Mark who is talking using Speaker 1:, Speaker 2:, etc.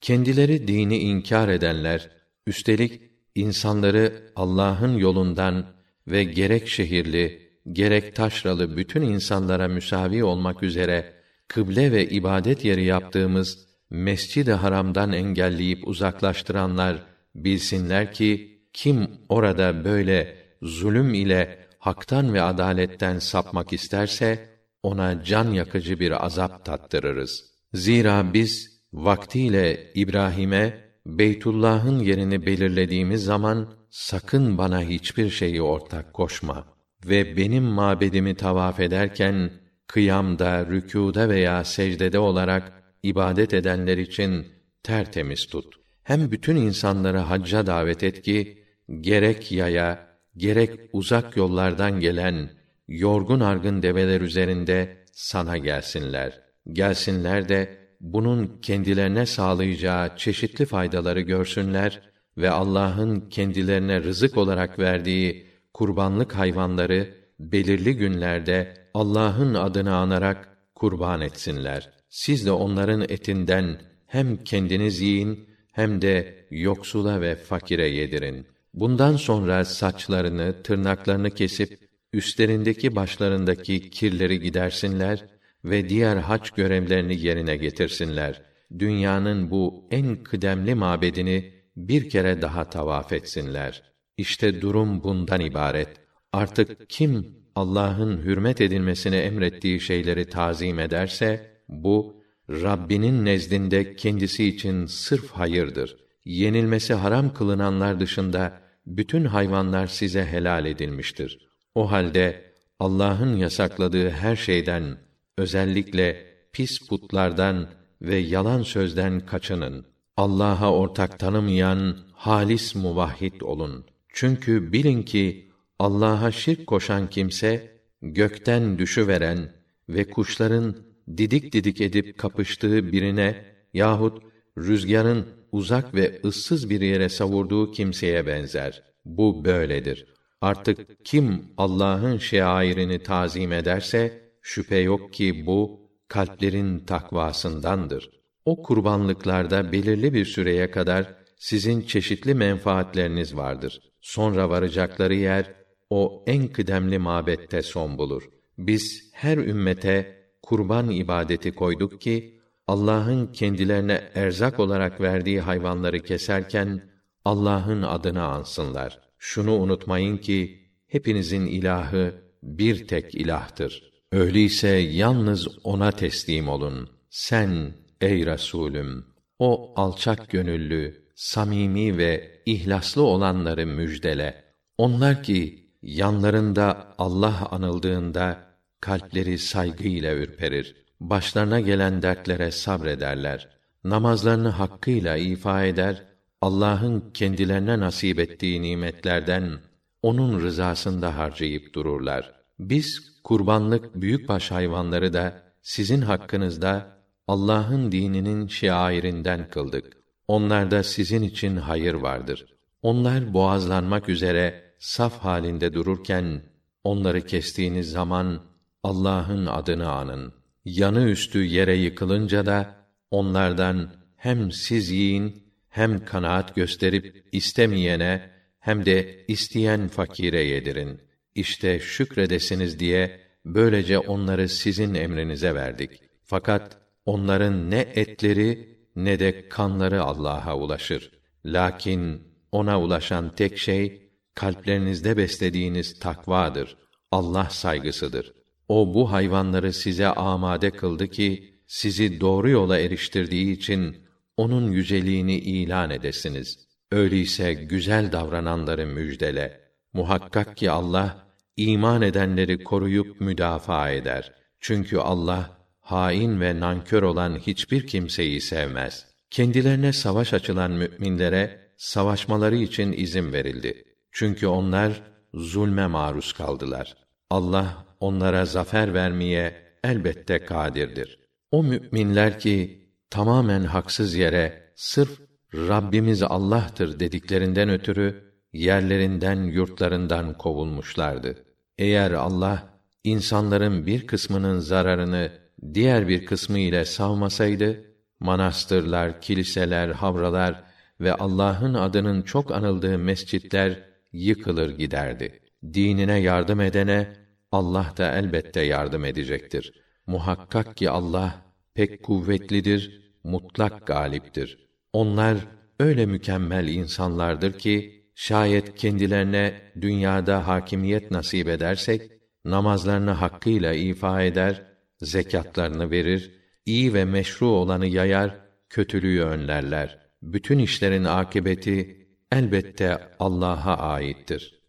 Speaker 1: Kendileri dini inkar edenler, üstelik insanları Allah'ın yolundan ve gerek şehirli, gerek taşralı bütün insanlara müsavi olmak üzere kıble ve ibadet yeri yaptığımız Mescid-i Haram'dan engelleyip uzaklaştıranlar bilsinler ki kim orada böyle zulüm ile haktan ve adaletten sapmak isterse ona can yakıcı bir azap tattırırız. Zira biz vaktiyle İbrahim'e Beytullah'ın yerini belirlediğimiz zaman sakın bana hiçbir şeyi ortak koşma ve benim mabedimi tavaf ederken kıyamda, rükûda veya secdede olarak ibadet edenler için tertemiz tut. Hem bütün insanları hacca davet et ki gerek yaya, gerek uzak yollardan gelen yorgun argın develer üzerinde sana gelsinler. Gelsinler de bunun kendilerine sağlayacağı çeşitli faydaları görsünler ve Allah'ın kendilerine rızık olarak verdiği kurbanlık hayvanları belirli günlerde Allah'ın adını anarak kurban etsinler. Siz de onların etinden hem kendiniz yiyin hem de yoksula ve fakire yedirin. Bundan sonra saçlarını, tırnaklarını kesip üstlerindeki başlarındaki kirleri gidersinler ve diğer hac görevlerini yerine getirsinler. Dünyanın bu en kıdemli mabedini bir kere daha tavaf etsinler. İşte durum bundan ibaret. Artık kim Allah'ın hürmet edilmesini emrettiği şeyleri tazim ederse bu Rabbinin nezdinde kendisi için sırf hayırdır. Yenilmesi haram kılınanlar dışında bütün hayvanlar size helal edilmiştir. O halde Allah'ın yasakladığı her şeyden özellikle pis putlardan ve yalan sözden kaçının. Allah'a ortak tanımayan halis muvahhid olun. Çünkü bilin ki Allah'a şirk koşan kimse gökten düşüveren ve kuşların didik didik edip kapıştığı birine yahut rüzgarın uzak ve ıssız bir yere savurduğu kimseye benzer. Bu böyledir. Artık kim Allah'ın şairini tazim ederse şüphe yok ki bu kalplerin takvasındandır. O kurbanlıklarda belirli bir süreye kadar sizin çeşitli menfaatleriniz vardır. Sonra varacakları yer o en kıdemli mabette son bulur. Biz her ümmete kurban ibadeti koyduk ki Allah'ın kendilerine erzak olarak verdiği hayvanları keserken Allah'ın adını ansınlar. Şunu unutmayın ki hepinizin ilahı bir tek ilahtır. Öyleyse yalnız ona teslim olun. Sen ey Resulüm o alçak gönüllü, samimi ve ihlaslı olanları müjdele. Onlar ki yanlarında Allah anıldığında kalpleri saygıyla ürperir. Başlarına gelen dertlere sabrederler. Namazlarını hakkıyla ifa eder, Allah'ın kendilerine nasip ettiği nimetlerden onun rızasında harcayıp dururlar. Biz kurbanlık büyükbaş hayvanları da sizin hakkınızda Allah'ın dininin şiairinden kıldık. Onlarda sizin için hayır vardır. Onlar boğazlanmak üzere saf halinde dururken onları kestiğiniz zaman Allah'ın adını anın. Yanı üstü yere yıkılınca da onlardan hem siz yiyin hem kanaat gösterip istemeyene hem de isteyen fakire yedirin. İşte şükredesiniz diye böylece onları sizin emrinize verdik. Fakat onların ne etleri ne de kanları Allah'a ulaşır. Lakin ona ulaşan tek şey kalplerinizde beslediğiniz takvadır. Allah saygısıdır. O bu hayvanları size amade kıldı ki sizi doğru yola eriştirdiği için onun yüceliğini ilan edesiniz. Öyleyse güzel davrananları müjdele. Muhakkak ki Allah iman edenleri koruyup müdafaa eder. Çünkü Allah hain ve nankör olan hiçbir kimseyi sevmez. Kendilerine savaş açılan müminlere savaşmaları için izin verildi. Çünkü onlar zulme maruz kaldılar. Allah onlara zafer vermeye elbette kadirdir. O müminler ki tamamen haksız yere sırf Rabbimiz Allah'tır dediklerinden ötürü yerlerinden yurtlarından kovulmuşlardı. Eğer Allah insanların bir kısmının zararını diğer bir kısmı ile savmasaydı manastırlar, kiliseler, havralar ve Allah'ın adının çok anıldığı mescitler yıkılır giderdi. Dinine yardım edene Allah da elbette yardım edecektir. Muhakkak ki Allah pek kuvvetlidir, mutlak galiptir. Onlar öyle mükemmel insanlardır ki şayet kendilerine dünyada hakimiyet nasip edersek namazlarını hakkıyla ifa eder, zekatlarını verir, iyi ve meşru olanı yayar, kötülüğü önlerler. Bütün işlerin akibeti elbette Allah'a aittir.